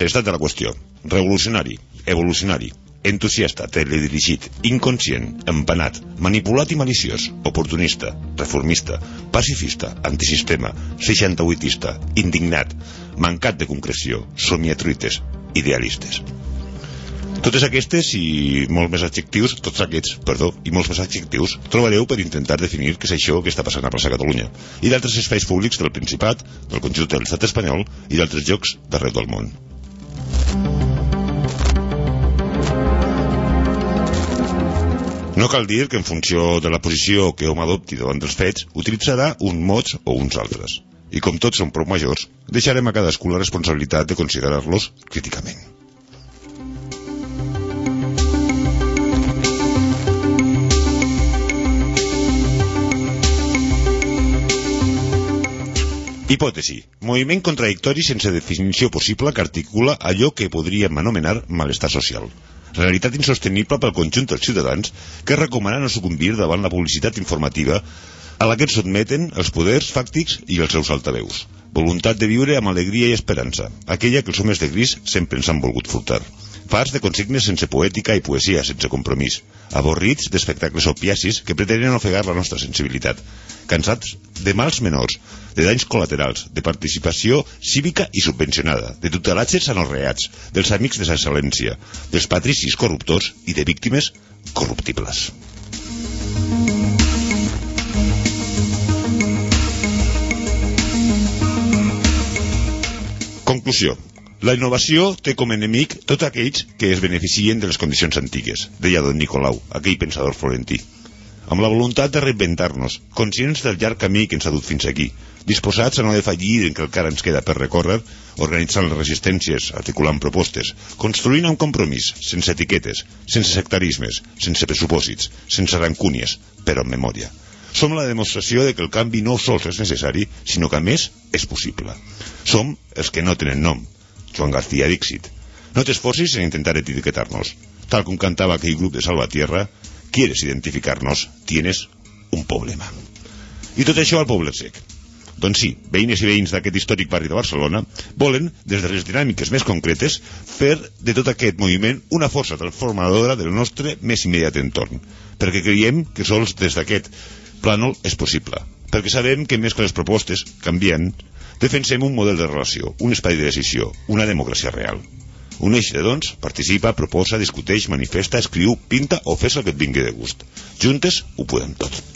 l'estat de la qüestió. Revolucionari, evolucionari, entusiasta, teledirigit, inconscient, empanat, manipulat i maliciós, oportunista, reformista, pacifista, antisistema, 68ista, indignat, mancat de concreció, somiatruites, idealistes. Totes aquestes i molts més adjectius, tots aquests, perdó, i molts més adjectius, trobareu per intentar definir què és això que està passant a plaça Catalunya i d'altres espais públics del Principat, del conjunt de l'estat espanyol i d'altres llocs d'arreu del món. No cal dir que en funció de la posició que hom adopti davant dels fets, utilitzarà un mots o uns altres. I com tots són prou majors, deixarem a cadascú la responsabilitat de considerar-los críticament. Hipòtesi. Moviment contradictori sense definició possible que articula allò que podríem anomenar malestar social. Realitat insostenible pel conjunt dels ciutadans que recomana no sucumbir davant la publicitat informativa a la que ens sotmeten els poders fàctics i els seus altaveus. Voluntat de viure amb alegria i esperança, aquella que els homes de gris sempre ens han volgut furtar. Fars de consignes sense poètica i poesia, sense compromís. Avorrits d'espectacles opiacis que pretenen ofegar la nostra sensibilitat. Cansats de mals menors, de danys col·laterals, de participació cívica i subvencionada, de tutelatges anorreats, dels amics de l'excel·lència, dels patricis corruptors i de víctimes corruptibles. Conclusió. La innovació té com enemic tots aquells que es beneficien de les condicions antigues, deia don Nicolau, aquell pensador florentí. Amb la voluntat de reinventar-nos, conscients del llarg camí que ens ha dut fins aquí, disposats a no defallir en que encara ens queda per recórrer, organitzant les resistències, articulant propostes, construint un compromís, sense etiquetes, sense sectarismes, sense pressupòsits, sense rancúnies, però amb memòria. Som la demostració de que el canvi no sols és necessari, sinó que a més és possible. Som els que no tenen nom. Joan García Dixit. No t'esforcis en intentar etiquetar-nos. Tal com cantava aquell grup de Salvatierra, quieres identificar-nos, tienes un problema. I tot això al poble sec. Doncs sí, veïnes i veïns d'aquest històric barri de Barcelona volen, des de les dinàmiques més concretes, fer de tot aquest moviment una força transformadora del nostre més immediat entorn, perquè creiem que sols des d'aquest plànol és possible, perquè sabem que més que les propostes canvien, defensem un model de relació, un espai de decisió, una democràcia real. Uneix-te, doncs, participa, proposa, discuteix, manifesta, escriu, pinta o fes el que et vingui de gust. Juntes ho podem tot.